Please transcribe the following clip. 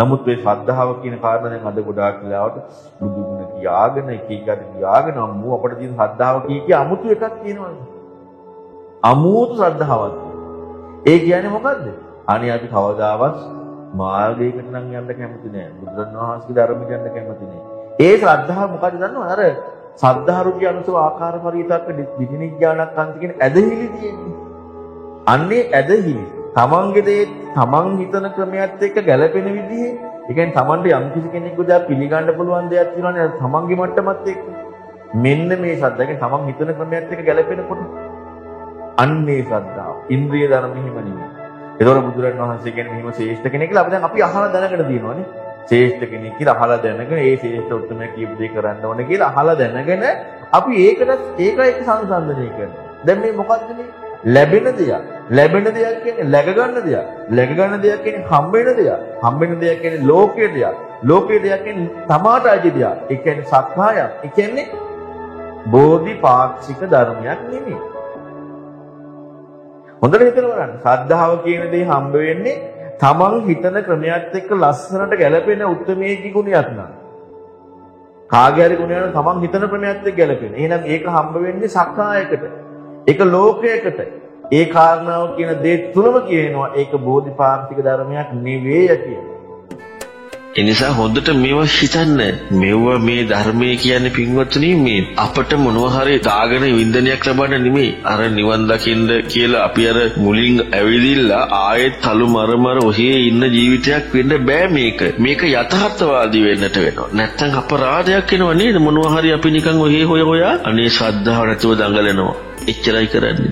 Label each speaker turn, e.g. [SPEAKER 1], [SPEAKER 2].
[SPEAKER 1] නමුත් මේ ශ්‍රද්ධාව කියන කාරණා දැන් අද ගොඩාක් වෙලාවට බුදු ගුණ කියාගෙන එක එකට කියාගෙන මූ අපිට තියෙන ශ්‍රද්ධාව කී කිය අමුතු එකක් තියෙනවානේ. අමුතු ශ්‍රද්ධාවක්. ඒ කියන්නේ මොකද්ද? අනේ අපි කවදාවත් මාර්ගයකට නම් යන්න කැමති නෑ. බුදුරණවහන්සේගේ ධර්මයට යන්න කැමති නෑ. ඒ ශ්‍රද්ධාව මොකද දන්නවද? අර සද්ධාරුක්‍ය අනුසව ආකාර පරිවිතක්ක විඥානක් අන්ති කියන ඇදහිලි තියෙන්නේ. අන්නේ ඇදහිලි තමන්ගේ දේ තමන් හිතන ක්‍රමයට එක්ක ගැළපෙන විදිහේ ඒ කියන්නේ තමන්ට යම් කිසි කෙනෙකුට දැන් පිළිගන්න පුළුවන් දෙයක් තියෙනවානේ තමන්ගේ මට්ටමත් එක්ක. මෙන්න මේ ශ්‍රද්ධාව. තමන් හිතන ක්‍රමයට එක්ක ගැළපෙනකොට. අන්නේ ශ්‍රද්ධාව. ඉන්ද්‍රිය ධර්ම හිම නෙමෙයි ඒතකොට බුදුරන් වහන්සේ කියන්නේ මෙහිම ශ්‍රේෂ්ඨ කෙනෙක් කියලා. අපි දැන් අපි අහලා දැනගෙන තියෙනවානේ. ශ්‍රේෂ්ඨ කෙනෙක් කියලා අහලා දැනගෙන ඒ ශ්‍රේෂ්ඨ උත්තරම කියපු දේ කරන්න ඕනේ කියලා අහලා දැනගෙන අපි ඒකට ඒක එක සංසන්දනය කරනවා දැන් මේ මොකද්ද මේ ලැබෙන දෙයක්. ලැබෙන දෙයක් කියන්නේ läග ගන්න දෙයක්. läග ගන්න දෙයක් කියන්නේ හම්බ වෙන දෙයක්. හම්බ වෙන දෙයක් කියන්නේ ලෝකයේ දෙයක්. ලෝකයේ දෙයක් කියන්නේ තමාට අයිති දෙයක්. ඒ කියන්නේ සක්කායක්. ඒ කියන්නේ බෝධිපාක්ෂික ධර්මයක් නෙමෙයි. හොඳට හිතලා බලන්න. ශ්‍රද්ධාව කියන දේ හම්බ වෙන්නේ තමන් හිතන ක්‍රමයක් එක්ක ලස්සනට ගැලපෙන උත්මේකී ගුණයක් නං. කාගේ හරි ගුණයක් තමන් හිතන ක්‍රමයක් එක්ක ගැලපෙන. එහෙනම් ඒක හම්බ වෙන්නේ සක්කායකට. ඒක ලෝකයකට. ඒ කාරණාව කියන දේ තුනම කියනවා ඒක බෝධිපාක්ෂික ධර්මයක් නෙවෙයි කියලා.
[SPEAKER 2] එනිසා හොඳට මේවා හිතන්න. මෙවුව මේ ධර්මයේ කියන්නේ පින්වත්නි මේ අපට මොනවා හරි දාගෙන වින්දනයක් ලබන්න නෙමෙයි. අර නිවන් දකින්න කියලා අපි අර මුලින් ඇවිදිලා ආයෙත් තලු මරමර ඔහේ ඉන්න ජීවිතයක් වෙන්න බෑ මේක. මේක යථාර්ථවාදී වෙන්නට වෙනවා. නැත්තම් අපරාධයක් වෙනව නේද? මොනවා හරි අපි නිකන් ඔහේ හොය හොයා අනේ ශ්‍රද්ධාව නැතුව දඟලනවා. එච්චරයි කරන්නේ.